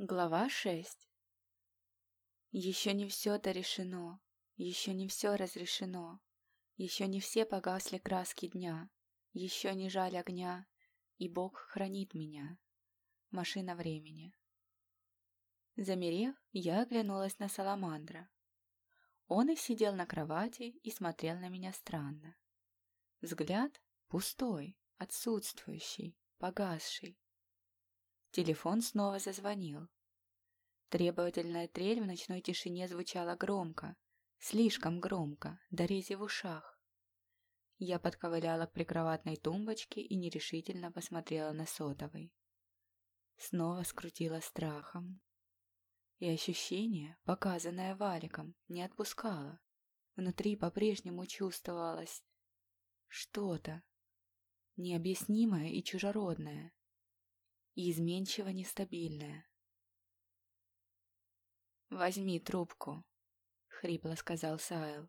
Глава 6 Еще не все-то решено, еще не все разрешено, еще не все погасли краски дня, еще не жаль огня, и Бог хранит меня. Машина времени. Замерев, я оглянулась на Саламандра. Он и сидел на кровати и смотрел на меня странно. Взгляд пустой, отсутствующий, погасший. Телефон снова зазвонил. Требовательная трель в ночной тишине звучала громко, слишком громко, до рези в ушах. Я подковыляла к прикроватной тумбочке и нерешительно посмотрела на сотовый. Снова скрутила страхом. И ощущение, показанное валиком, не отпускало. Внутри по-прежнему чувствовалось что-то необъяснимое и чужеродное и изменчиво нестабильная. «Возьми трубку», — хрипло сказал Сайл.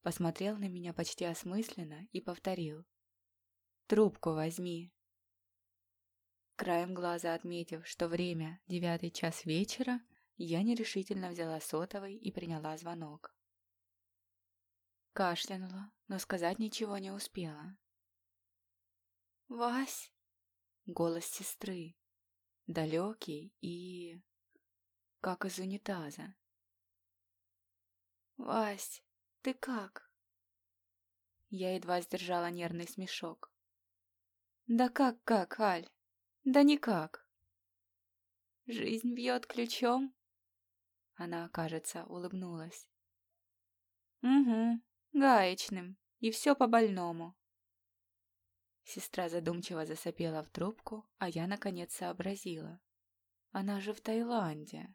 Посмотрел на меня почти осмысленно и повторил. «Трубку возьми». Краем глаза отметив, что время девятый час вечера, я нерешительно взяла сотовый и приняла звонок. Кашлянула, но сказать ничего не успела. «Вась!» Голос сестры. Далекий и... как из унитаза. «Вась, ты как?» Я едва сдержала нервный смешок. «Да как-как, Аль? Да никак!» «Жизнь бьет ключом?» Она, кажется, улыбнулась. «Угу, гаечным, и все по-больному. Сестра задумчиво засопела в трубку, а я, наконец, сообразила. Она же в Таиланде.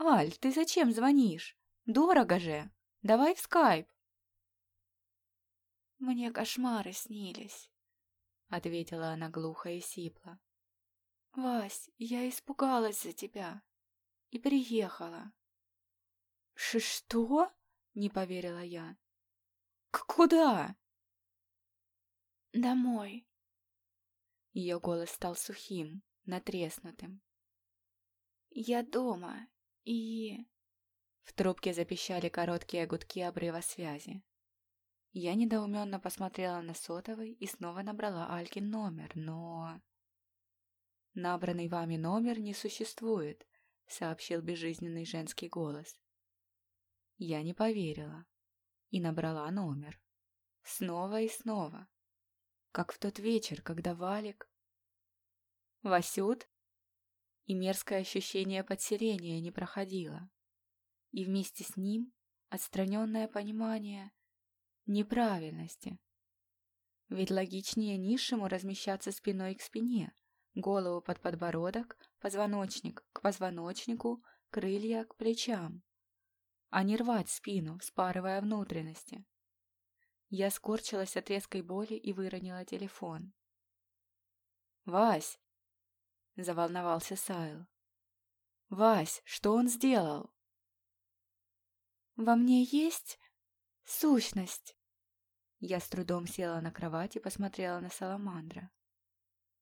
«Аль, ты зачем звонишь? Дорого же! Давай в скайп!» «Мне кошмары снились», — ответила она глухо и сипло. «Вась, я испугалась за тебя и приехала». Ш «Что?» — не поверила я. К «Куда?» «Домой!» Ее голос стал сухим, натреснутым. «Я дома, и...» В трубке запищали короткие гудки обрыва связи. Я недоуменно посмотрела на сотовый и снова набрала Алькин номер, но... «Набранный вами номер не существует», — сообщил безжизненный женский голос. Я не поверила и набрала номер. Снова и снова как в тот вечер, когда Валик... Васют? И мерзкое ощущение подселения не проходило. И вместе с ним отстраненное понимание неправильности. Ведь логичнее низшему размещаться спиной к спине, голову под подбородок, позвоночник к позвоночнику, крылья к плечам, а не рвать спину, спарывая внутренности. Я скорчилась от резкой боли и выронила телефон. «Вась!» — заволновался Сайл. «Вась, что он сделал?» «Во мне есть сущность!» Я с трудом села на кровать и посмотрела на Саламандра.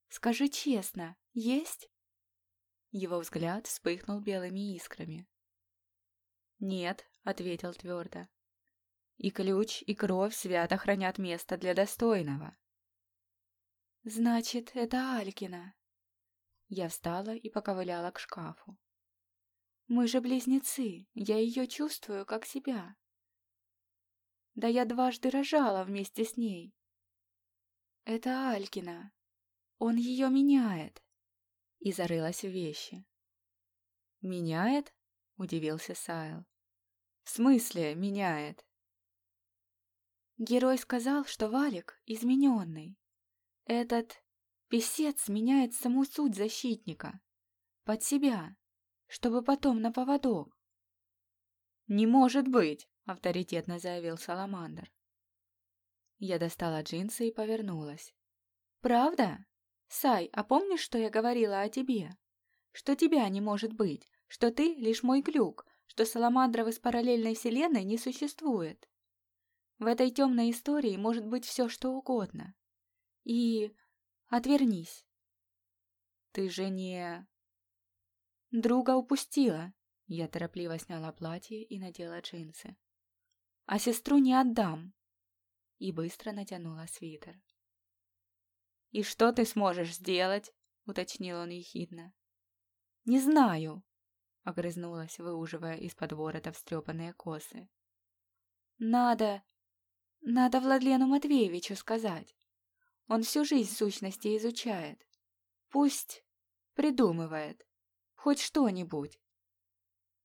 «Скажи честно, есть?» Его взгляд вспыхнул белыми искрами. «Нет», — ответил твердо. И ключ, и кровь свято хранят место для достойного. «Значит, это Алькина». Я встала и поковыляла к шкафу. «Мы же близнецы, я ее чувствую, как себя». Да я дважды рожала вместе с ней. Это Алькина. Он ее меняет. И зарылась в вещи. «Меняет?» — удивился Сайл. «В смысле меняет?» Герой сказал, что Валик измененный. Этот писец меняет саму суть защитника. Под себя, чтобы потом на поводок. «Не может быть!» — авторитетно заявил Саламандр. Я достала джинсы и повернулась. «Правда? Сай, а помнишь, что я говорила о тебе? Что тебя не может быть, что ты лишь мой глюк, что саламандров из параллельной вселенной не существует?» В этой темной истории может быть все, что угодно. И... отвернись. Ты же не... Друга упустила. Я торопливо сняла платье и надела джинсы. А сестру не отдам. И быстро натянула свитер. «И что ты сможешь сделать?» — уточнил он ехидно. «Не знаю», — огрызнулась, выуживая из-под ворота встрепанные косы. «Надо... надо Владлену Матвеевичу сказать. Он всю жизнь сущности изучает. Пусть придумывает. Хоть что-нибудь».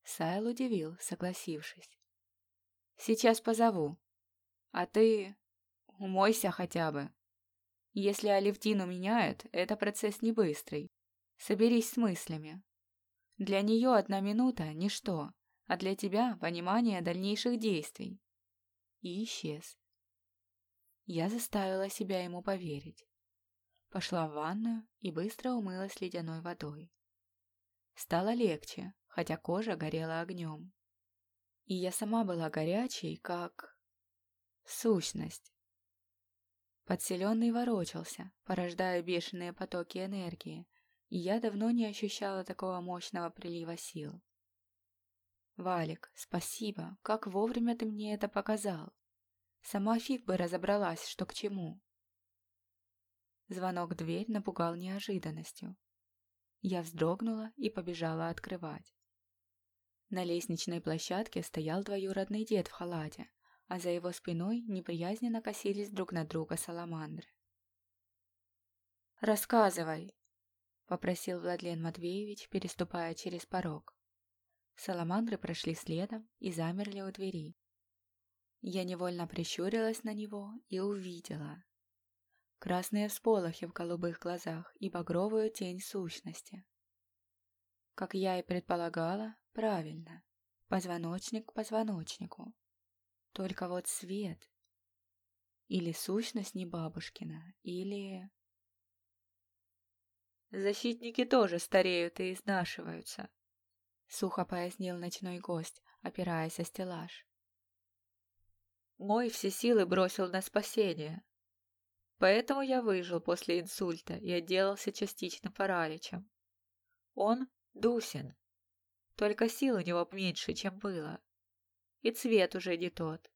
Сайл удивил, согласившись. «Сейчас позову. А ты умойся хотя бы. Если Алевтину меняют, это процесс не быстрый. Соберись с мыслями. Для нее одна минута – ничто, а для тебя – понимание дальнейших действий. И исчез. Я заставила себя ему поверить. Пошла в ванную и быстро умылась ледяной водой. Стало легче, хотя кожа горела огнем. И я сама была горячей, как... сущность. Подселенный ворочался, порождая бешеные потоки энергии, и я давно не ощущала такого мощного прилива сил. «Валик, спасибо, как вовремя ты мне это показал. Сама фиг бы разобралась, что к чему». Звонок в дверь напугал неожиданностью. Я вздрогнула и побежала открывать. На лестничной площадке стоял двоюродный дед в халате, а за его спиной неприязненно косились друг на друга саламандры. «Рассказывай!» — попросил Владлен Матвеевич, переступая через порог. Саламандры прошли следом и замерли у двери. Я невольно прищурилась на него и увидела. Красные всполохи в голубых глазах и багровую тень сущности. Как я и предполагала, правильно. Позвоночник к позвоночнику. Только вот свет. Или сущность не бабушкина, или... Защитники тоже стареют и изнашиваются, сухо пояснил ночной гость, опираясь о стеллаж. Мой все силы бросил на спасение. Поэтому я выжил после инсульта и отделался частично параличем. Он Дусин. Только сил у него меньше, чем было. И цвет уже не тот.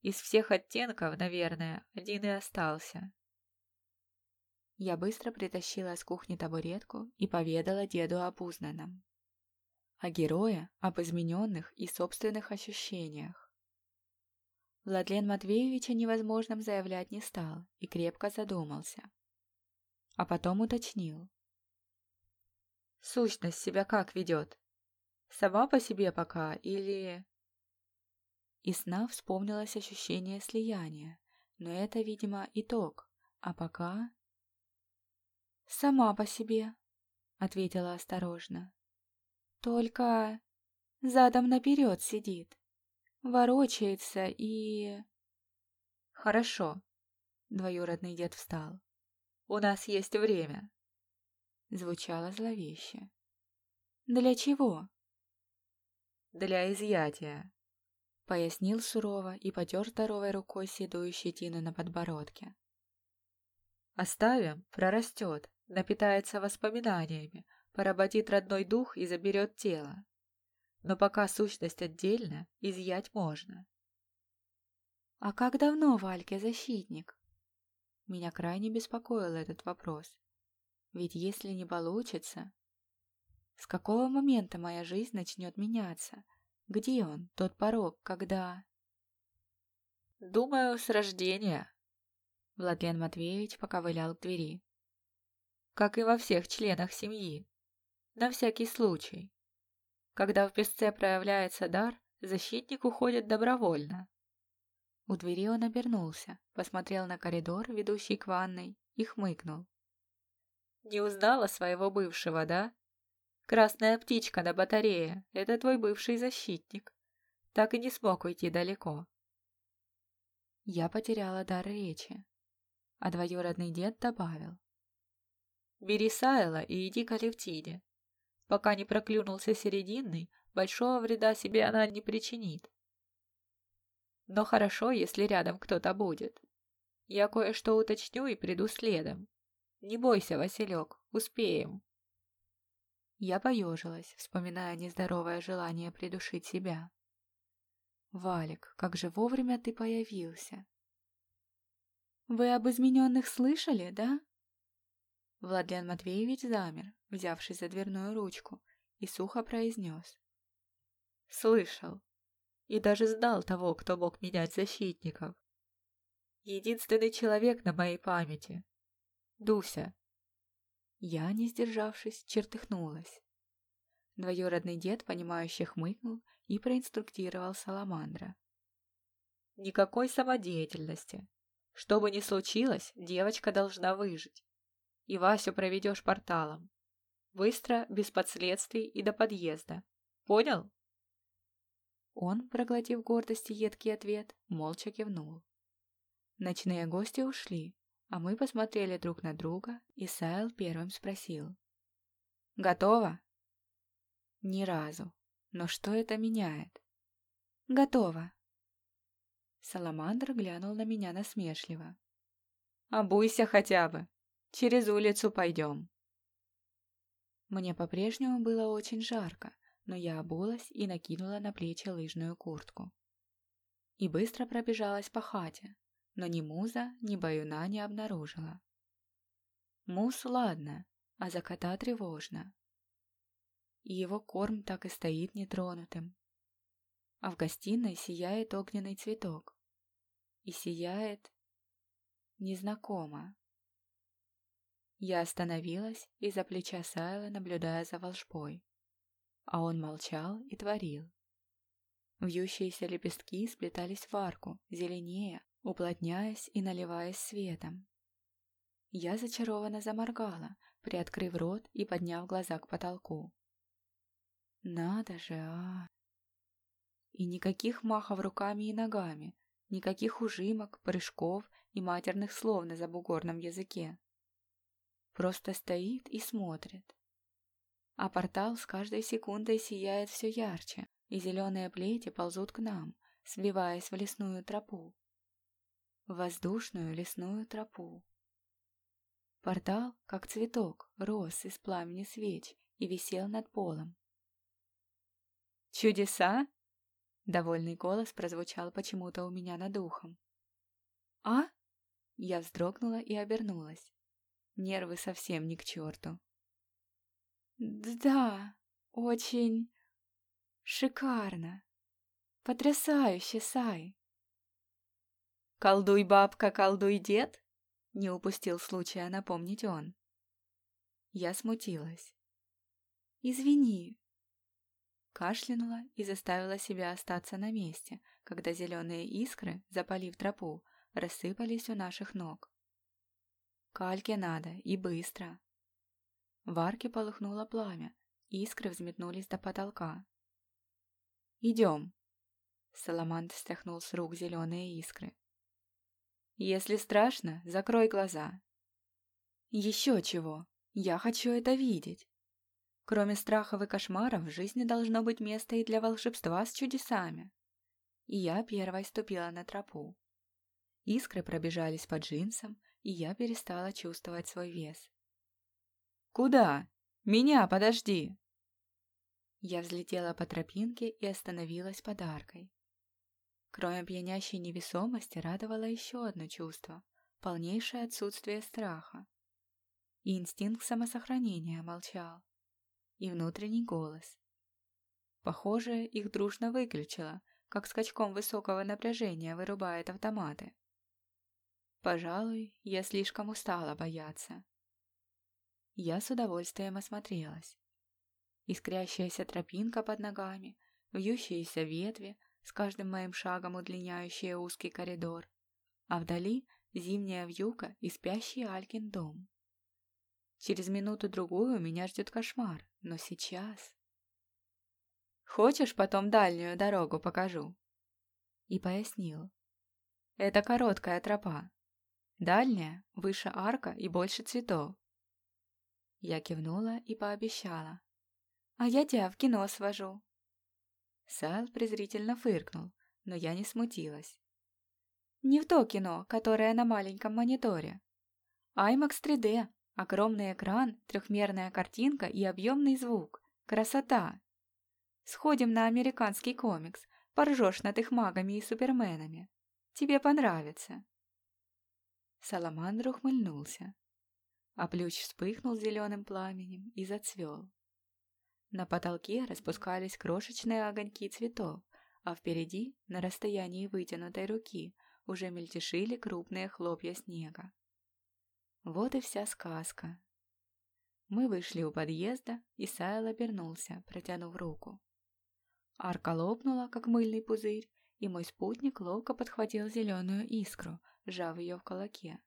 Из всех оттенков, наверное, один и остался. Я быстро притащила с кухни табуретку и поведала деду об узнанном. О герое, об измененных и собственных ощущениях. Владлен Матвеевич о невозможном заявлять не стал и крепко задумался. А потом уточнил. Сущность себя как ведет? Сама по себе пока или... И сна вспомнилось ощущение слияния, но это, видимо, итог, а пока... «Сама по себе», — ответила осторожно. «Только задом наперед сидит, ворочается и...» «Хорошо», — двоюродный дед встал. «У нас есть время». Звучало зловеще. «Для чего?» «Для изъятия», — пояснил сурово и потер здоровой рукой седую щетину на подбородке. «Оставим, прорастет, напитается воспоминаниями, поработит родной дух и заберет тело. Но пока сущность отдельно, изъять можно». «А как давно Вальке защитник?» Меня крайне беспокоил этот вопрос. Ведь если не получится... С какого момента моя жизнь начнет меняться? Где он, тот порог, когда... Думаю, с рождения. Владлен Матвеевич поковылял к двери. Как и во всех членах семьи. На всякий случай. Когда в песце проявляется дар, защитник уходит добровольно. У двери он обернулся, посмотрел на коридор, ведущий к ванной, и хмыкнул. Не узнала своего бывшего, да? Красная птичка на батарее — это твой бывший защитник. Так и не смог уйти далеко. Я потеряла дар речи, а двоюродный дед добавил. Бери Сайла и иди к Алевтине. Пока не проклюнулся серединный, большого вреда себе она не причинит. Но хорошо, если рядом кто-то будет. Я кое-что уточню и приду следом. Не бойся, Василек, успеем. Я поежилась, вспоминая нездоровое желание придушить себя. «Валик, как же вовремя ты появился!» «Вы об измененных слышали, да?» Владлен Матвеевич замер, взявшись за дверную ручку, и сухо произнес. «Слышал. И даже сдал того, кто мог менять защитников. Единственный человек на моей памяти. Дуся, я, не сдержавшись, чертыхнулась. Двоюродный дед, понимающе хмыкнул и проинструктировал Саламандра. «Никакой самодеятельности. Что бы ни случилось, девочка должна выжить. И Васю проведешь порталом. Быстро, без последствий и до подъезда. Понял?» Он, проглотив гордости едкий ответ, молча кивнул. Ночные гости ушли, а мы посмотрели друг на друга, и Сайл первым спросил. «Готово?» «Ни разу. Но что это меняет?» «Готово». Саламандр глянул на меня насмешливо. «Обуйся хотя бы. Через улицу пойдем». Мне по-прежнему было очень жарко, но я обулась и накинула на плечи лыжную куртку. И быстро пробежалась по хате, но ни Муза, ни Баюна не обнаружила. Муз ладно, а за кота тревожно. И его корм так и стоит нетронутым. А в гостиной сияет огненный цветок. И сияет... незнакомо. Я остановилась из-за плеча Сайла, наблюдая за волшбой. А он молчал и творил. Вьющиеся лепестки сплетались в арку, зеленее, уплотняясь и наливаясь светом. Я зачарованно заморгала, приоткрыв рот и подняв глаза к потолку. Надо же, а! И никаких махов руками и ногами, никаких ужимок, прыжков и матерных слов на забугорном языке. Просто стоит и смотрит. А портал с каждой секундой сияет все ярче, и зеленые плети ползут к нам, сливаясь в лесную тропу воздушную лесную тропу. Портал, как цветок, рос из пламени свеч и висел над полом. «Чудеса?» — довольный голос прозвучал почему-то у меня над ухом. «А?» — я вздрогнула и обернулась. Нервы совсем не к черту. «Да, очень шикарно, потрясающе, Сай!» «Колдуй, бабка, колдуй, дед!» Не упустил случая напомнить он. Я смутилась. «Извини!» Кашлянула и заставила себя остаться на месте, когда зеленые искры, запалив тропу, рассыпались у наших ног. Кальке надо, и быстро. В арке полыхнуло пламя, искры взметнулись до потолка. «Идем!» Саламант стряхнул с рук зеленые искры. Если страшно, закрой глаза. Еще чего. Я хочу это видеть. Кроме страхов и кошмаров, в жизни должно быть место и для волшебства с чудесами. И я первой ступила на тропу. Искры пробежались по джинсам, и я перестала чувствовать свой вес. «Куда? Меня подожди!» Я взлетела по тропинке и остановилась подаркой. Кроме пьянящей невесомости радовало еще одно чувство – полнейшее отсутствие страха. И инстинкт самосохранения молчал. И внутренний голос. Похоже, их дружно выключило, как скачком высокого напряжения вырубает автоматы. Пожалуй, я слишком устала бояться. Я с удовольствием осмотрелась. Искрящаяся тропинка под ногами, вьющиеся ветви – с каждым моим шагом удлиняющая узкий коридор, а вдали зимняя вьюга и спящий Алькин дом. Через минуту-другую меня ждет кошмар, но сейчас... «Хочешь, потом дальнюю дорогу покажу?» И пояснил. «Это короткая тропа. Дальняя, выше арка и больше цветов». Я кивнула и пообещала. «А я тебя в кино свожу». Сайл презрительно фыркнул, но я не смутилась. «Не в то кино, которое на маленьком мониторе. IMAX 3D, Огромный экран, трехмерная картинка и объемный звук. Красота! Сходим на американский комикс, поржешь над их магами и суперменами. Тебе понравится. Саламандр ухмыльнулся. А плющ вспыхнул зеленым пламенем и зацвел. На потолке распускались крошечные огоньки цветов, а впереди, на расстоянии вытянутой руки, уже мельтешили крупные хлопья снега. Вот и вся сказка. Мы вышли у подъезда, и Сайл обернулся, протянув руку. Арка лопнула, как мыльный пузырь, и мой спутник ловко подхватил зеленую искру, сжав ее в кулаке.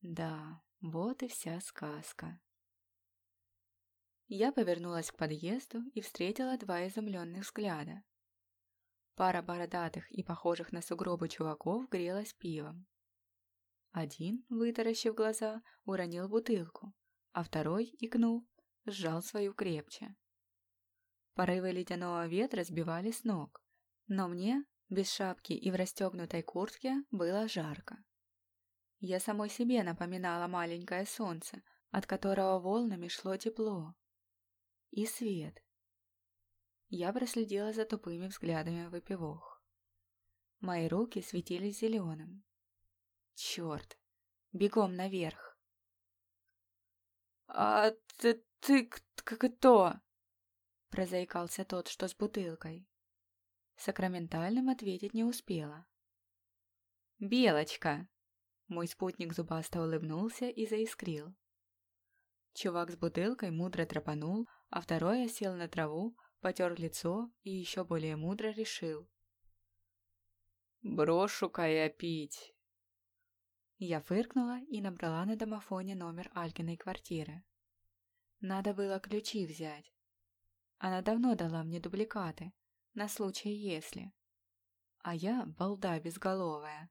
Да, вот и вся сказка. Я повернулась к подъезду и встретила два изумленных взгляда. Пара бородатых и похожих на сугробы чуваков грелась пивом. Один, вытаращив глаза, уронил бутылку, а второй, икнув, сжал свою крепче. Порывы ледяного ветра сбивали с ног, но мне, без шапки и в расстегнутой куртке, было жарко. Я самой себе напоминала маленькое солнце, от которого волнами шло тепло. И свет. Я проследила за тупыми взглядами выпивох. Мои руки светились зеленым, Черт! Бегом наверх. «А ты, ты кто?» Прозаикался тот, что с бутылкой. Сакраментальным ответить не успела. «Белочка!» Мой спутник зубасто улыбнулся и заискрил. Чувак с бутылкой мудро тропанул, а второй осел на траву, потер лицо и еще более мудро решил. «Брошу-ка я пить!» Я фыркнула и набрала на домофоне номер Алькиной квартиры. Надо было ключи взять. Она давно дала мне дубликаты, на случай если. А я балда безголовая.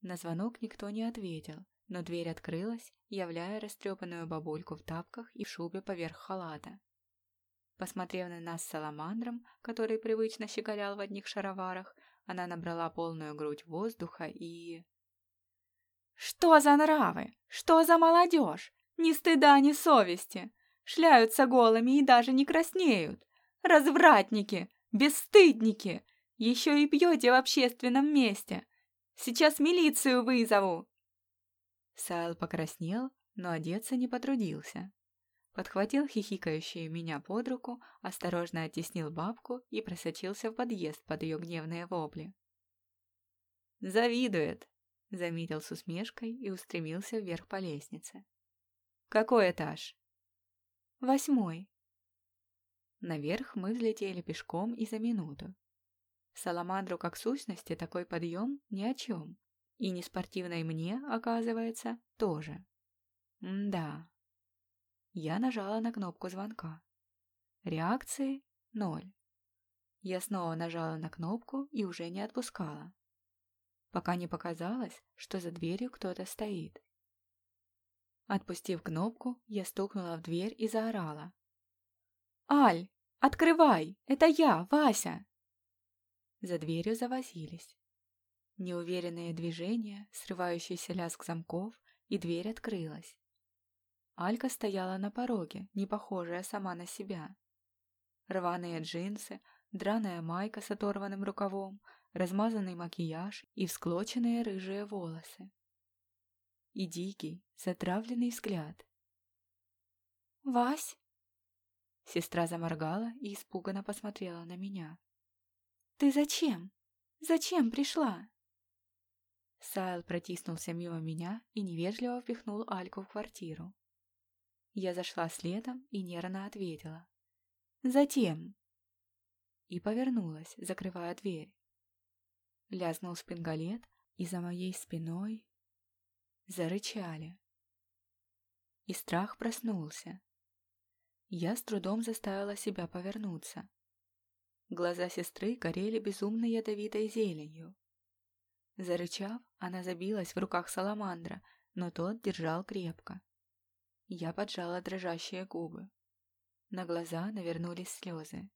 На звонок никто не ответил, но дверь открылась, являя растрепанную бабульку в тапках и в шубе поверх халата. Посмотрев на нас с саламандром, который привычно щеголял в одних шароварах, она набрала полную грудь воздуха и... Что за нравы? Что за молодежь? Ни стыда, ни совести. Шляются голыми и даже не краснеют. Развратники, бесстыдники. Еще и пьете в общественном месте. Сейчас милицию вызову. Сайл покраснел, но одеться не потрудился. Подхватил хихикающую меня под руку, осторожно оттеснил бабку и просочился в подъезд под ее гневные вопли. «Завидует», Заметил с усмешкой и устремился вверх по лестнице. «Какой этаж?» «Восьмой». Наверх мы взлетели пешком и за минуту. Саламандру как сущности такой подъем ни о чем. И неспортивной мне, оказывается, тоже. М да. Я нажала на кнопку звонка. Реакции – ноль. Я снова нажала на кнопку и уже не отпускала пока не показалось, что за дверью кто-то стоит. Отпустив кнопку, я стукнула в дверь и заорала. «Аль, открывай! Это я, Вася!» За дверью завозились. Неуверенные движения, срывающийся лязг замков, и дверь открылась. Алька стояла на пороге, не похожая сама на себя. Рваные джинсы, драная майка с оторванным рукавом, размазанный макияж и всклоченные рыжие волосы. И дикий, затравленный взгляд. «Вась?» Сестра заморгала и испуганно посмотрела на меня. «Ты зачем? Зачем пришла?» Сайл протиснулся мимо меня и невежливо впихнул Альку в квартиру. Я зашла следом и нервно ответила. «Затем!» И повернулась, закрывая дверь. Лязнул спингалет, и за моей спиной зарычали. И страх проснулся. Я с трудом заставила себя повернуться. Глаза сестры горели безумно ядовитой зеленью. Зарычав, она забилась в руках саламандра, но тот держал крепко. Я поджала дрожащие губы. На глаза навернулись слезы.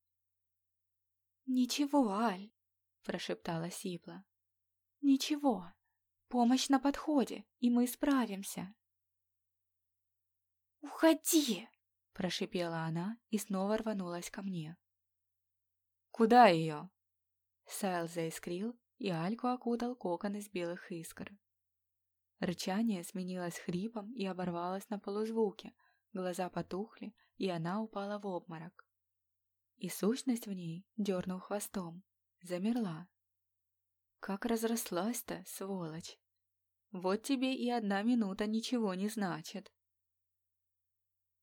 «Ничего, Аль!» прошептала Сипла. «Ничего, помощь на подходе, и мы справимся». «Уходи!» – прошипела она и снова рванулась ко мне. «Куда ее?» Сайл заискрил, и Альку окутал кокон из белых искр. Рычание сменилось хрипом и оборвалось на полузвуке, глаза потухли, и она упала в обморок. И сущность в ней, дернув хвостом, замерла. Как разрослась-то, сволочь! Вот тебе и одна минута ничего не значит.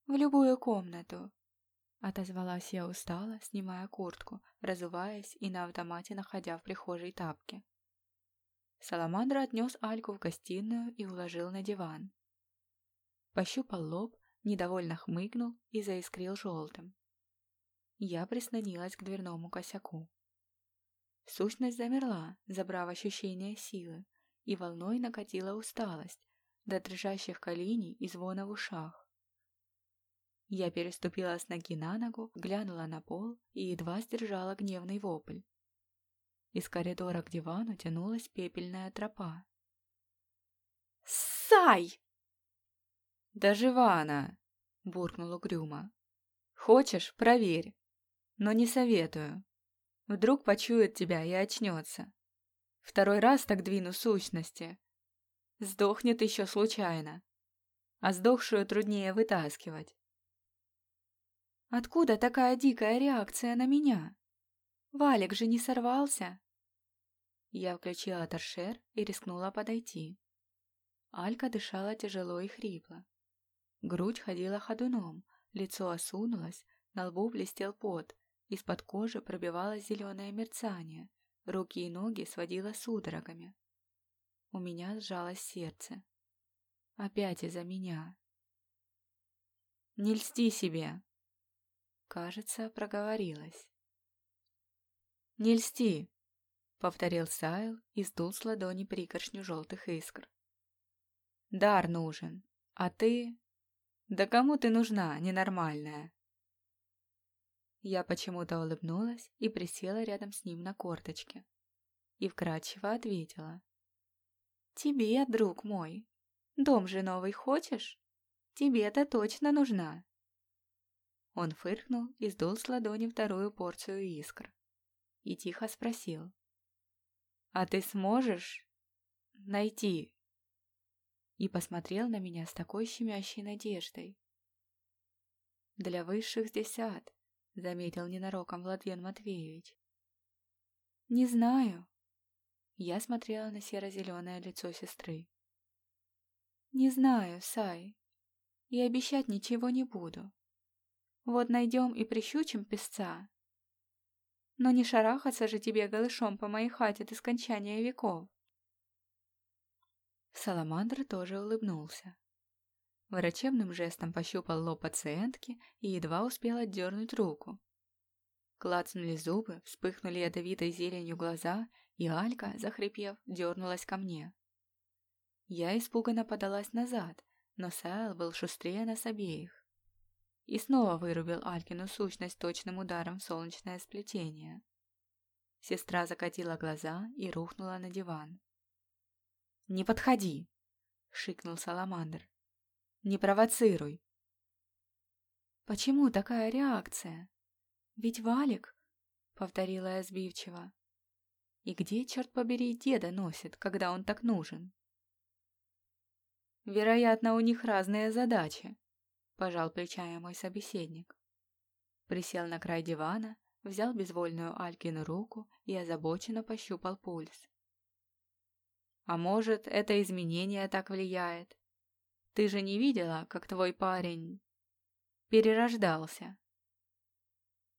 «В любую комнату», — отозвалась я устало, снимая куртку, разуваясь и на автомате находя в прихожей тапки. Саламандр отнес Альку в гостиную и уложил на диван. Пощупал лоб, недовольно хмыкнул и заискрил желтым. Я прислонилась к дверному косяку. Сущность замерла, забрав ощущение силы, и волной накатила усталость, до дрожащих коленей и звона в ушах. Я переступила с ноги на ногу, глянула на пол и едва сдержала гневный вопль. Из коридора к дивану тянулась пепельная тропа. «Сай!» «Да жива она!» — буркнул угрюмо. «Хочешь, проверь, но не советую. Вдруг почует тебя и очнется. Второй раз так двину сущности. Сдохнет еще случайно. А сдохшую труднее вытаскивать. Откуда такая дикая реакция на меня? Валик же не сорвался. Я включила торшер и рискнула подойти. Алька дышала тяжело и хрипло. Грудь ходила ходуном, лицо осунулось, на лбу блестел пот, из-под кожи пробивалось зеленое мерцание, руки и ноги сводило судорогами. У меня сжалось сердце. Опять из-за меня. «Не льсти себе!» Кажется, проговорилась. «Не льсти!» — повторил Сайл и сдул с ладони пригоршню желтых искр. «Дар нужен, а ты...» «Да кому ты нужна, ненормальная?» Я почему-то улыбнулась и присела рядом с ним на корточке. И вкрадчиво ответила. «Тебе, друг мой. Дом же новый хочешь? Тебе-то точно нужна. Он фыркнул и сдул с ладони вторую порцию искр. И тихо спросил. «А ты сможешь найти?» И посмотрел на меня с такой щемящей надеждой. «Для высших здесь ад», — заметил ненароком Владлен Матвеевич. «Не знаю». Я смотрела на серо-зеленое лицо сестры. «Не знаю, Сай. И обещать ничего не буду. Вот найдем и прищучим песца. Но не шарахаться же тебе голышом по моей хате до скончания веков. Саламандр тоже улыбнулся. Врачебным жестом пощупал лоб пациентки и едва успел отдернуть руку. Клацнули зубы, вспыхнули ядовитой зеленью глаза, и Алька, захрипев, дернулась ко мне. Я испуганно подалась назад, но Сайл был шустрее нас обеих и снова вырубил Алькину сущность точным ударом в солнечное сплетение. Сестра закатила глаза и рухнула на диван. «Не подходи!» — шикнул Саламандр. «Не провоцируй!» «Почему такая реакция? Ведь Валик...» — повторила я сбивчиво. «И где, черт побери, деда носит, когда он так нужен?» «Вероятно, у них разные задачи», пожал плечами мой собеседник. Присел на край дивана, взял безвольную Алькину руку и озабоченно пощупал пульс. «А может, это изменение так влияет? Ты же не видела, как твой парень перерождался?»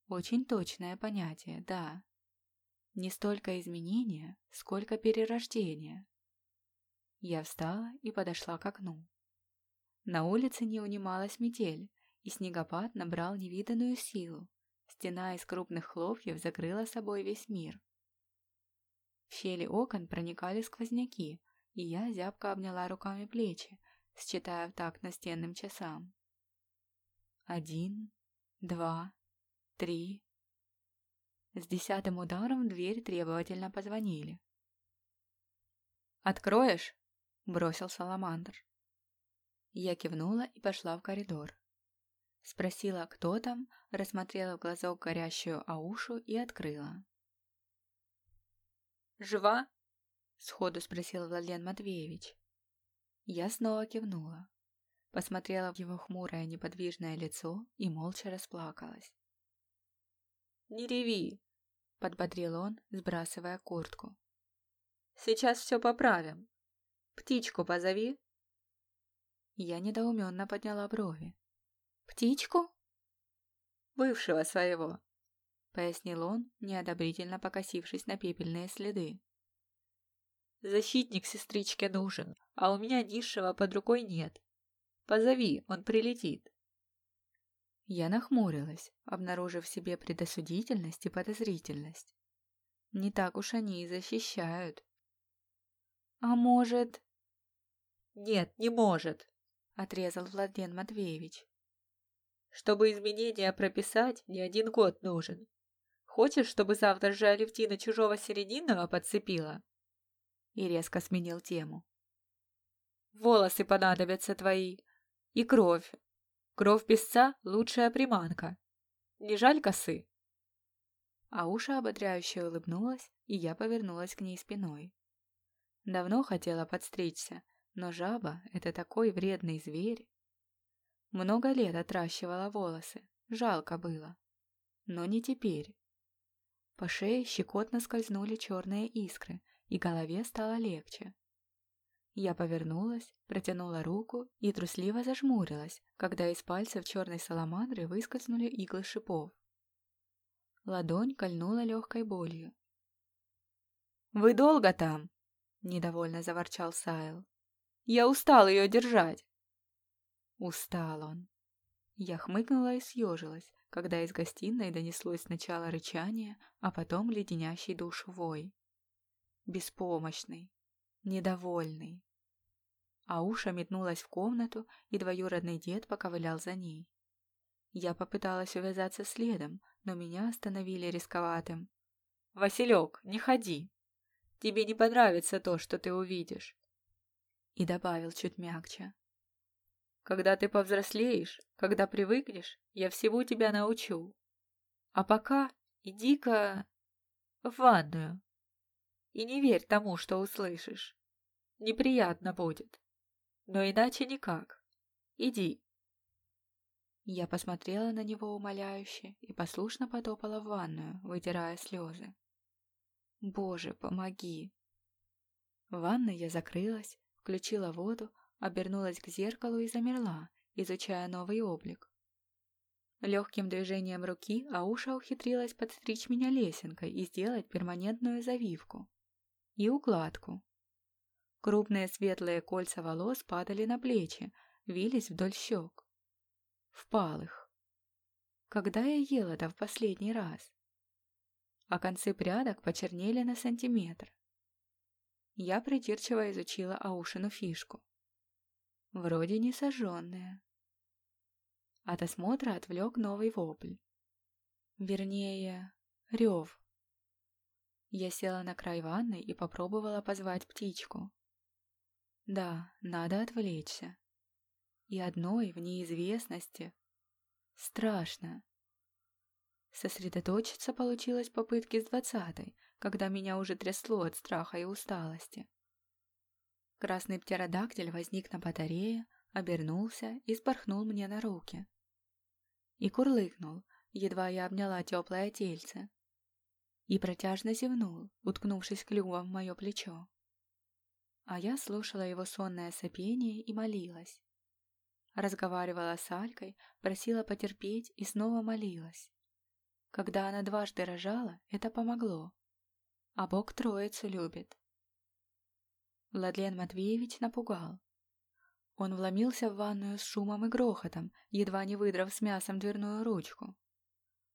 Очень точное понятие, да. Не столько изменения, сколько перерождения. Я встала и подошла к окну. На улице не унималась метель, и снегопад набрал невиданную силу. Стена из крупных хлопьев закрыла собой весь мир. В щели окон проникали сквозняки, и я зябко обняла руками плечи, считая в такт настенным часам. Один, два, три. С десятым ударом в дверь требовательно позвонили. «Откроешь?» — бросил Саламандр. Я кивнула и пошла в коридор. Спросила, кто там, рассмотрела в глазок горящую аушу и открыла. «Жива?» — сходу спросил Владлен Матвеевич. Я снова кивнула. Посмотрела в его хмурое неподвижное лицо и молча расплакалась. «Не реви!» — подбодрил он, сбрасывая куртку. «Сейчас все поправим. Птичку позови!» Я недоуменно подняла брови. «Птичку?» «Бывшего своего», — пояснил он, неодобрительно покосившись на пепельные следы. «Защитник сестричке нужен, а у меня низшего под рукой нет. Позови, он прилетит». Я нахмурилась, обнаружив в себе предосудительность и подозрительность. Не так уж они и защищают. «А может...» «Нет, не может», — отрезал Владлен Матвеевич. «Чтобы изменения прописать, не один год нужен. Хочешь, чтобы завтра же Алевтина чужого серединного подцепила?» И резко сменил тему. «Волосы понадобятся твои. И кровь. Кровь песца — лучшая приманка. Не жаль косы?» Ауша ободряюще улыбнулась, и я повернулась к ней спиной. Давно хотела подстричься, но жаба — это такой вредный зверь. Много лет отращивала волосы, жалко было. Но не теперь. По шее щекотно скользнули черные искры, и голове стало легче. Я повернулась, протянула руку и трусливо зажмурилась, когда из пальцев черной саламандры выскользнули иглы шипов. Ладонь кольнула легкой болью. «Вы долго там?» — недовольно заворчал Сайл. Я устал ее держать. Устал он. Я хмыкнула и съежилась, когда из гостиной донеслось сначала рычание, а потом леденящий душу вой. Беспомощный, недовольный. Ауша метнулась в комнату, и двоюродный дед поковылял за ней. Я попыталась увязаться следом, но меня остановили рисковатым. «Василек, не ходи! Тебе не понравится то, что ты увидишь и добавил чуть мягче. «Когда ты повзрослеешь, когда привыкнешь, я всему тебя научу. А пока иди-ка в ванную и не верь тому, что услышишь. Неприятно будет, но иначе никак. Иди». Я посмотрела на него умоляюще и послушно потопала в ванную, вытирая слезы. «Боже, помоги!» В ванной я закрылась, включила воду, обернулась к зеркалу и замерла, изучая новый облик. Легким движением руки Ауша ухитрилась подстричь меня лесенкой и сделать перманентную завивку. И укладку. Крупные светлые кольца волос падали на плечи, вились вдоль щек. Впалых. Когда я ела-то в последний раз? А концы прядок почернели на сантиметр. Я придирчиво изучила Аушину фишку. Вроде не сожженная. От осмотра отвлек новый вопль. Вернее, рев. Я села на край ванны и попробовала позвать птичку. Да, надо отвлечься. И одной в неизвестности. Страшно. Сосредоточиться получилось попытки с двадцатой, когда меня уже трясло от страха и усталости. Красный птеродактиль возник на батарее, обернулся и спорхнул мне на руки. И курлыкнул, едва я обняла теплое тельце. И протяжно зевнул, уткнувшись клювом в мое плечо. А я слушала его сонное сопение и молилась. Разговаривала с Алькой, просила потерпеть и снова молилась. Когда она дважды рожала, это помогло а Бог троицу любит. Владлен Матвеевич напугал. Он вломился в ванную с шумом и грохотом, едва не выдрав с мясом дверную ручку.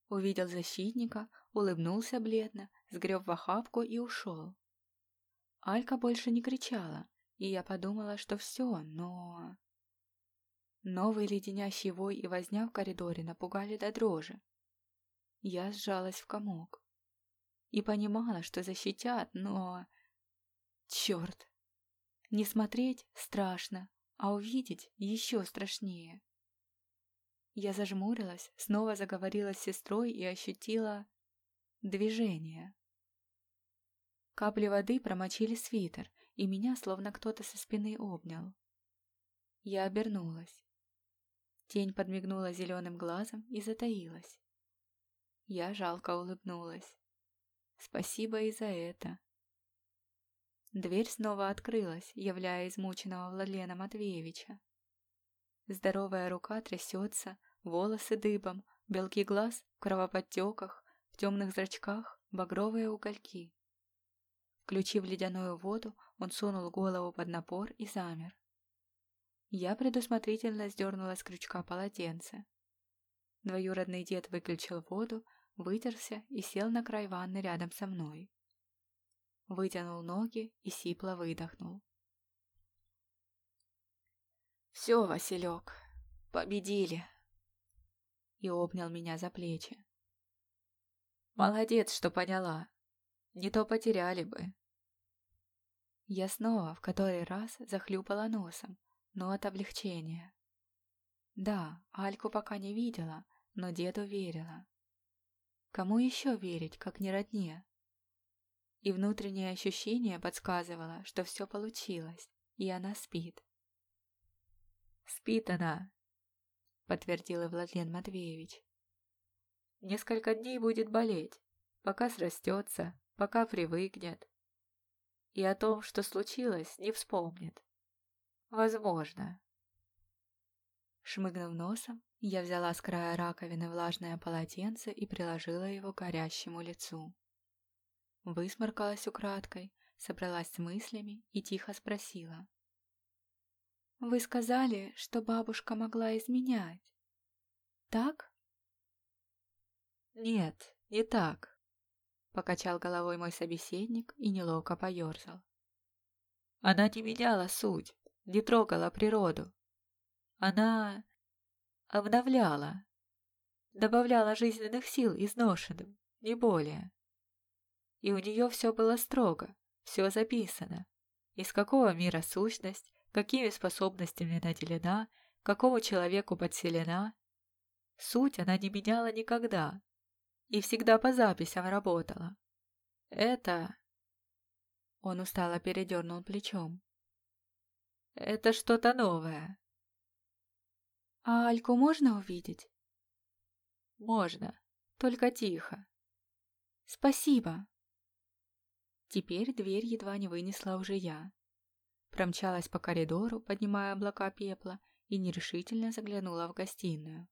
Увидел защитника, улыбнулся бледно, сгреб в охапку и ушел. Алька больше не кричала, и я подумала, что все, но... Новый леденящий вой и возня в коридоре напугали до дрожи. Я сжалась в комок и понимала, что защитят, но... Черт! Не смотреть страшно, а увидеть еще страшнее. Я зажмурилась, снова заговорила с сестрой и ощутила движение. Капли воды промочили свитер, и меня словно кто-то со спины обнял. Я обернулась. Тень подмигнула зеленым глазом и затаилась. Я жалко улыбнулась. Спасибо и за это. Дверь снова открылась, являя измученного Владлена Матвеевича. Здоровая рука трясется, волосы дыбом, белки глаз в кровоподтеках, в темных зрачках багровые угольки. Включив ледяную воду, он сунул голову под напор и замер. Я предусмотрительно сдернула с крючка полотенце. Двоюродный дед выключил воду, вытерся и сел на край ванны рядом со мной. Вытянул ноги и сипло выдохнул. «Все, Василек, победили!» И обнял меня за плечи. «Молодец, что поняла. Не то потеряли бы». Я снова в который раз захлюпала носом, но от облегчения. Да, Альку пока не видела, но деду верила. Кому еще верить, как не родне? И внутреннее ощущение подсказывало, что все получилось, и она спит. «Спит она», — подтвердил и Владлен Матвеевич. «Несколько дней будет болеть, пока срастется, пока привыкнет и о том, что случилось, не вспомнит. Возможно. Шмыгнув носом, я взяла с края раковины влажное полотенце и приложила его к горящему лицу. Высморкалась украдкой, собралась с мыслями и тихо спросила. «Вы сказали, что бабушка могла изменять. Так?» «Нет, не так», Покачал головой мой собеседник и неловко поерзал. Она не меняла суть, не трогала природу. Она обновляла, добавляла жизненных сил изношенным, не более. И у нее все было строго, все записано. Из какого мира сущность, какими способностями наделена, какому человеку подселена. Суть она не меняла никогда, и всегда по записям работала. Это...» Он устало передернул плечом. «Это что-то новое». «А Альку можно увидеть?» «Можно, только тихо». «Спасибо». Теперь дверь едва не вынесла уже я. Промчалась по коридору, поднимая облака пепла, и нерешительно заглянула в гостиную.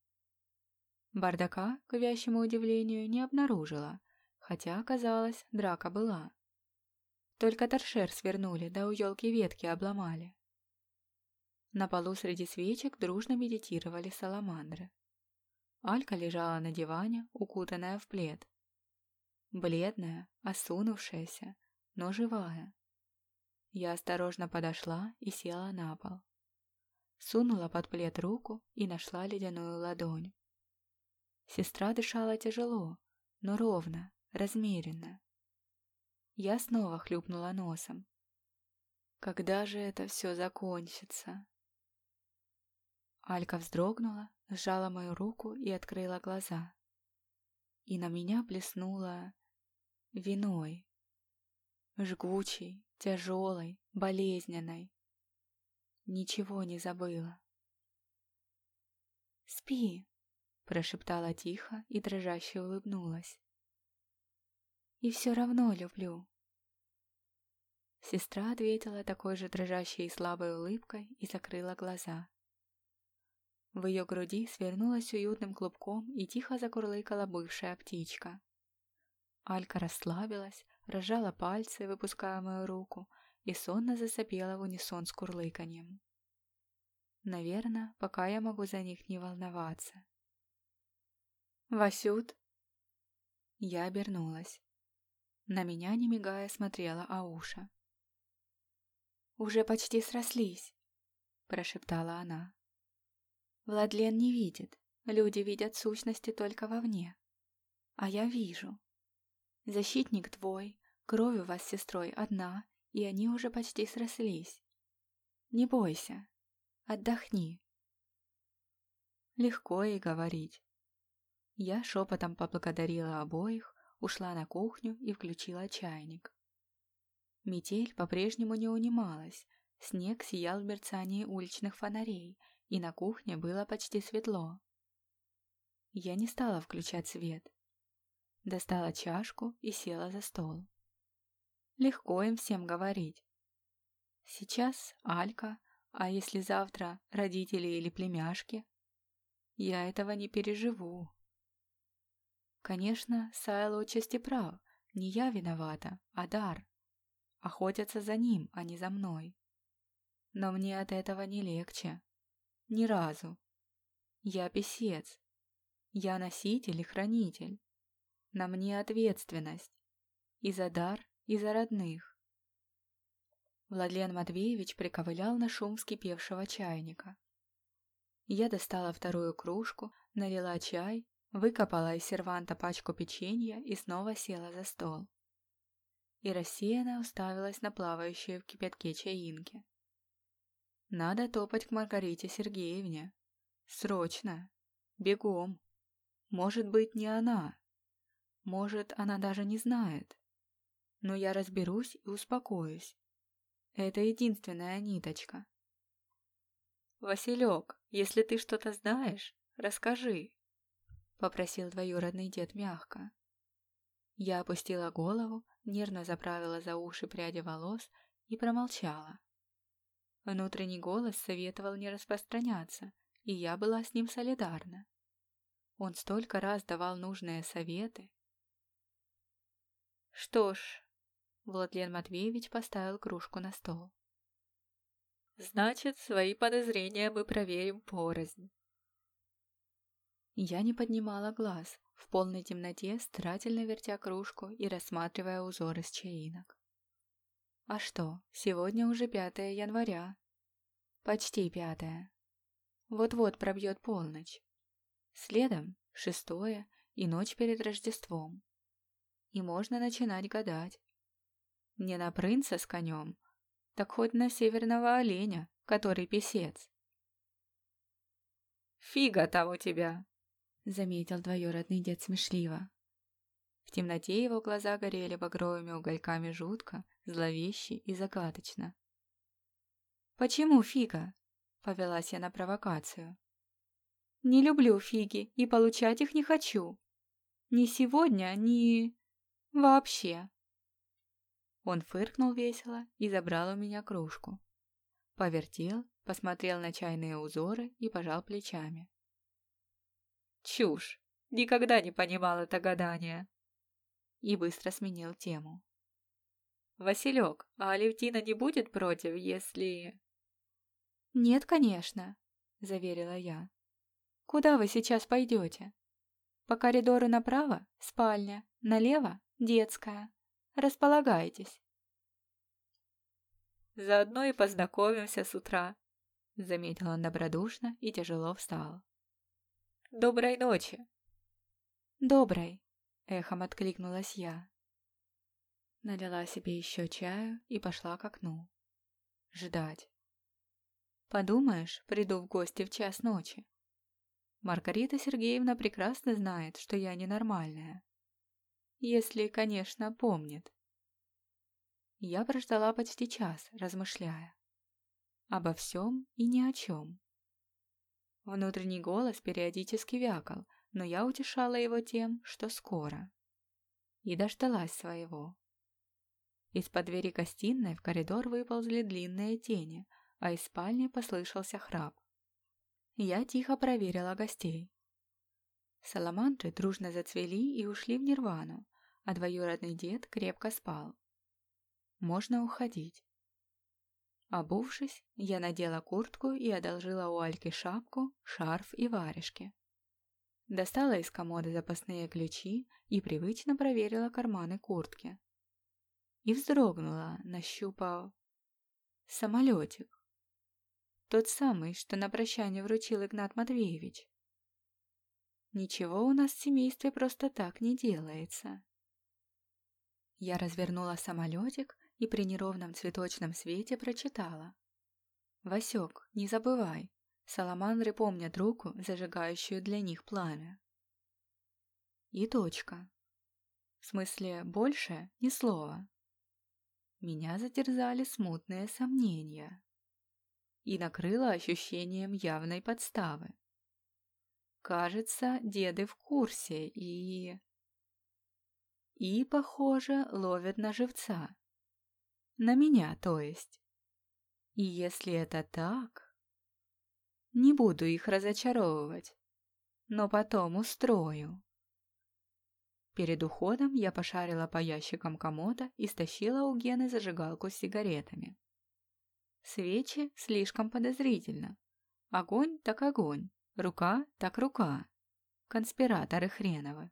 Бардака, к вящему удивлению, не обнаружила, хотя, оказалось, драка была. Только торшер свернули, да у елки ветки обломали. На полу среди свечек дружно медитировали саламандры. Алька лежала на диване, укутанная в плед. Бледная, осунувшаяся, но живая. Я осторожно подошла и села на пол. Сунула под плед руку и нашла ледяную ладонь. Сестра дышала тяжело, но ровно, размеренно. Я снова хлюпнула носом. Когда же это все закончится? Алька вздрогнула, сжала мою руку и открыла глаза. И на меня плеснула виной. Жгучей, тяжелой, болезненной. Ничего не забыла. «Спи», Прошептала тихо и дрожаще улыбнулась. «И все равно люблю». Сестра ответила такой же дрожащей и слабой улыбкой и закрыла глаза. В ее груди свернулась уютным клубком и тихо закурлыкала бывшая птичка. Алька расслабилась, разжала пальцы, выпуская мою руку, и сонно засопела в унисон с курлыканьем. Наверное, пока я могу за них не волноваться. «Васют?» Я обернулась. На меня, не мигая, смотрела Ауша. «Уже почти срослись», — прошептала она. «Владлен не видит. Люди видят сущности только вовне. А я вижу. Защитник твой, кровь у вас с сестрой одна, и они уже почти срослись. Не бойся. Отдохни. Легко и говорить. Я шепотом поблагодарила обоих, ушла на кухню и включила чайник. Метель по-прежнему не унималась, снег сиял в мерцании уличных фонарей, и на кухне было почти светло. Я не стала включать свет. Достала чашку и села за стол. Легко им всем говорить. Сейчас Алька, а если завтра родители или племяшки? Я этого не переживу. Конечно, Сайл отчасти прав. Не я виновата, а Дар. Охотятся за ним, а не за мной. Но мне от этого не легче. Ни разу. Я писец. Я носитель и хранитель. На мне ответственность. И за дар, и за родных. Владлен Матвеевич приковылял на шум вскипевшего чайника. Я достала вторую кружку, налила чай выкопала из серванта пачку печенья и снова села за стол. И рассеянно уставилась на плавающие в кипятке чаинки. Надо топать к Маргарите Сергеевне. Срочно. Бегом. Может быть, не она. Может, она даже не знает. Но я разберусь и успокоюсь. Это единственная ниточка. Василек, если ты что-то знаешь, расскажи. — попросил двоюродный дед мягко. Я опустила голову, нервно заправила за уши пряди волос и промолчала. Внутренний голос советовал не распространяться, и я была с ним солидарна. Он столько раз давал нужные советы. Что ж, Владлен Матвеевич поставил кружку на стол. Значит, свои подозрения мы проверим порознь. Я не поднимала глаз, в полной темноте, старательно вертя кружку и рассматривая узоры с чаинок. А что, сегодня уже 5 января. Почти пятое. Вот-вот пробьет полночь. Следом шестое и ночь перед Рождеством. И можно начинать гадать. Не на принца с конем, так хоть на северного оленя, который писец. «Фига у тебя!» заметил двоюродный дед смешливо. В темноте его глаза горели багровыми угольками жутко, зловеще и загадочно. «Почему фига?» — повелась я на провокацию. «Не люблю фиги и получать их не хочу. Ни сегодня, ни... вообще». Он фыркнул весело и забрал у меня кружку. Повертел, посмотрел на чайные узоры и пожал плечами. Чушь. Никогда не понимал это гадание. И быстро сменил тему. Василек, а Алевтина не будет против, если... Нет, конечно, заверила я. Куда вы сейчас пойдете? По коридору направо – спальня, налево – детская. Располагайтесь. Заодно и познакомимся с утра, заметил он добродушно и тяжело встал. Доброй ночи!» «Доброй!» — эхом откликнулась я. Налила себе еще чаю и пошла к окну. Ждать. Подумаешь, приду в гости в час ночи. Маргарита Сергеевна прекрасно знает, что я ненормальная. Если, конечно, помнит. Я прождала почти час, размышляя. Обо всем и ни о чем. Внутренний голос периодически вякал, но я утешала его тем, что скоро. И дождалась своего. Из-под двери гостиной в коридор выползли длинные тени, а из спальни послышался храп. Я тихо проверила гостей. Саламандры дружно зацвели и ушли в нирвану, а двоюродный дед крепко спал. Можно уходить. Обувшись, я надела куртку и одолжила у Альки шапку, шарф и варежки. Достала из комода запасные ключи и привычно проверила карманы куртки. И вздрогнула, нащупав... Самолетик. Тот самый, что на прощание вручил Игнат Матвеевич. Ничего у нас в семействе просто так не делается. Я развернула самолетик и при неровном цветочном свете прочитала. Васек, не забывай, саламандры помнят руку, зажигающую для них пламя. И точка. В смысле, больше ни слова. Меня затерзали смутные сомнения. И накрыло ощущением явной подставы. Кажется, деды в курсе и... И, похоже, ловят на живца. На меня, то есть. И если это так... Не буду их разочаровывать, но потом устрою. Перед уходом я пошарила по ящикам комода и стащила у Гены зажигалку с сигаретами. Свечи слишком подозрительно. Огонь так огонь, рука так рука. Конспираторы хреновы.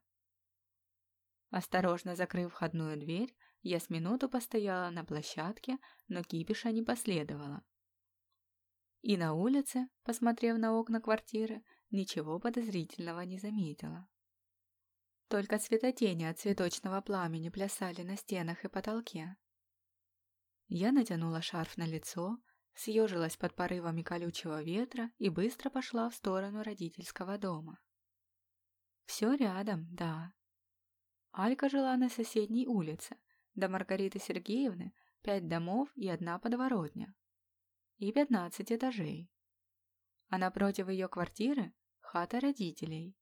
Осторожно закрыв входную дверь, я с минуту постояла на площадке, но кипиша не последовало. И на улице, посмотрев на окна квартиры, ничего подозрительного не заметила. Только цветотени от цветочного пламени плясали на стенах и потолке. Я натянула шарф на лицо, съежилась под порывами колючего ветра и быстро пошла в сторону родительского дома. Все рядом, да. Алька жила на соседней улице, до Маргариты Сергеевны пять домов и одна подворотня. И пятнадцать этажей. А напротив ее квартиры хата родителей.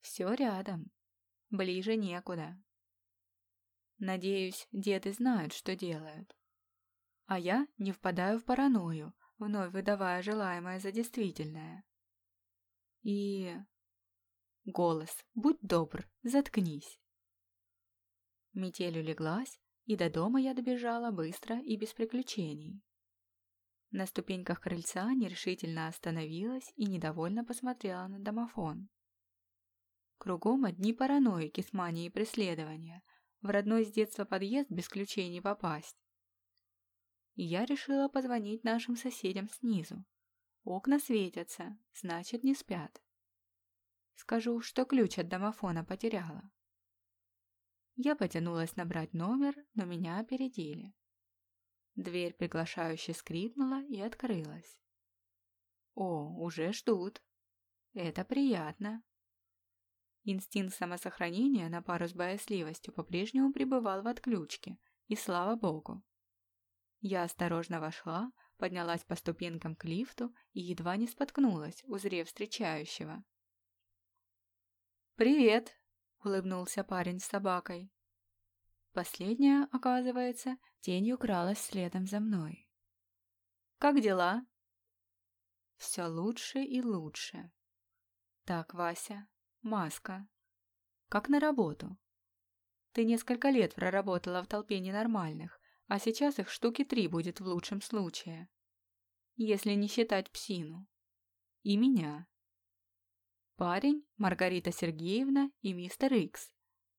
Все рядом. Ближе некуда. Надеюсь, деды знают, что делают. А я не впадаю в паранойю, вновь выдавая желаемое за действительное. И... Голос, будь добр, заткнись. Метель улеглась, и до дома я добежала быстро и без приключений. На ступеньках крыльца нерешительно остановилась и недовольно посмотрела на домофон. Кругом одни параноики с манией преследования. В родной с детства подъезд без ключей не попасть. И я решила позвонить нашим соседям снизу. Окна светятся, значит не спят. Скажу, что ключ от домофона потеряла. Я потянулась набрать номер, но меня опередили. Дверь приглашающе скрипнула и открылась. О, уже ждут. Это приятно. Инстинкт самосохранения на пару с боязливостью по-прежнему пребывал в отключке, и слава богу. Я осторожно вошла, поднялась по ступенькам к лифту и едва не споткнулась, узрев встречающего. «Привет!» — улыбнулся парень с собакой. Последняя, оказывается, тенью кралась следом за мной. «Как дела?» «Все лучше и лучше. Так, Вася, Маска. Как на работу. Ты несколько лет проработала в толпе ненормальных, а сейчас их штуки три будет в лучшем случае. Если не считать псину. И меня. Парень, Маргарита Сергеевна и мистер Икс,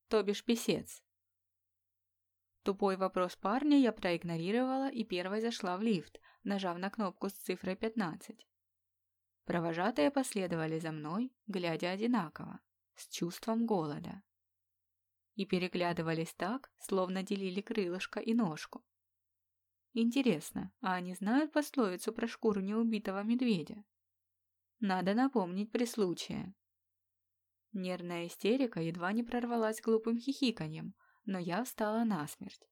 то бишь писец. Тупой вопрос парня я проигнорировала и первой зашла в лифт, нажав на кнопку с цифрой 15. Провожатые последовали за мной, глядя одинаково, с чувством голода. И переглядывались так, словно делили крылышко и ножку. Интересно, а они знают пословицу про шкуру неубитого медведя? Надо напомнить при случае. Нервная истерика едва не прорвалась глупым хихиканьем, но я встала насмерть.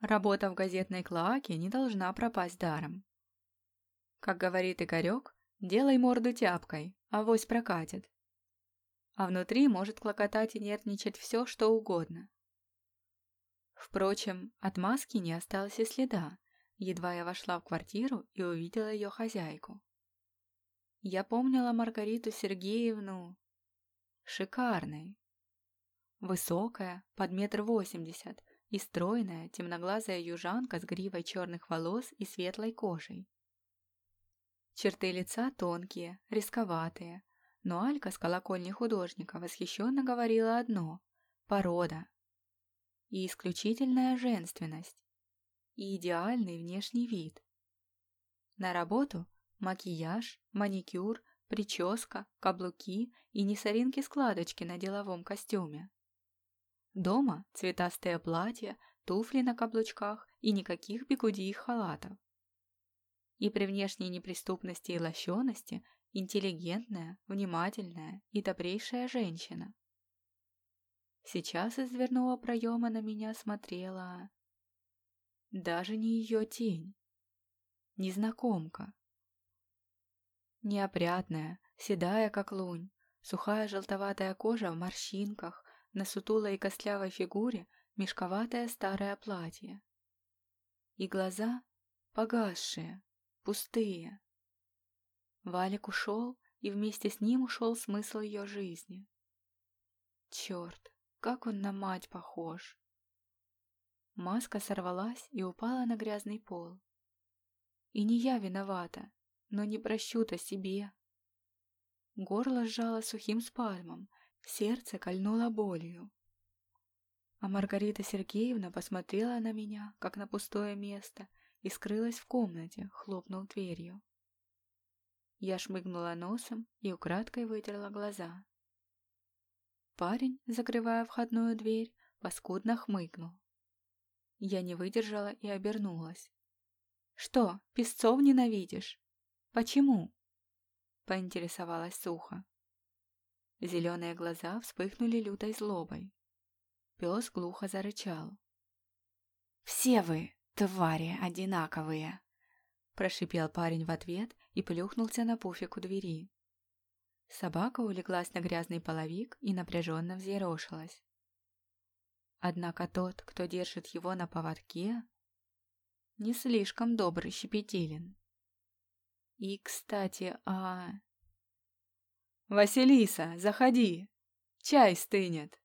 Работа в газетной клоаке не должна пропасть даром. Как говорит Игорек, Делай морду тяпкой, авось прокатит. А внутри может клокотать и нервничать все, что угодно. Впрочем, от маски не осталось и следа, едва я вошла в квартиру и увидела ее хозяйку. Я помнила Маргариту Сергеевну шикарной. Высокая, под метр восемьдесят, и стройная, темноглазая южанка с гривой черных волос и светлой кожей. Черты лица тонкие, рисковатые, но Алька с колокольни художника восхищенно говорила одно – порода. И исключительная женственность. И идеальный внешний вид. На работу – макияж, маникюр, прическа, каблуки и не соринки-складочки на деловом костюме. Дома цветастое платье, туфли на каблучках и никаких бегудий халатов. И при внешней неприступности и лощености интеллигентная, внимательная и добрейшая женщина. Сейчас из дверного проема на меня смотрела... Даже не ее тень. Незнакомка. Неопрятная, седая, как лунь, сухая желтоватая кожа в морщинках, на сутулой и костлявой фигуре мешковатое старое платье. И глаза погасшие, пустые. Валик ушел, и вместе с ним ушел смысл ее жизни. Черт, как он на мать похож! Маска сорвалась и упала на грязный пол. И не я виновата, но не прощу-то себе. Горло сжало сухим спальмом, сердце кольнуло болью. А Маргарита Сергеевна посмотрела на меня, как на пустое место, и скрылась в комнате, хлопнув дверью. Я шмыгнула носом и украдкой вытерла глаза. Парень, закрывая входную дверь, паскудно хмыкнул. Я не выдержала и обернулась. «Что, песцов ненавидишь? Почему?» Поинтересовалась сухо. Зеленые глаза вспыхнули лютой злобой. Пес глухо зарычал. «Все вы, твари, одинаковые!» Прошипел парень в ответ и плюхнулся на пуфик у двери. Собака улеглась на грязный половик и напряженно взъерошилась. Однако тот, кто держит его на поводке, не слишком добрый щепетилен. И, кстати, а... «Василиса, заходи! Чай стынет!»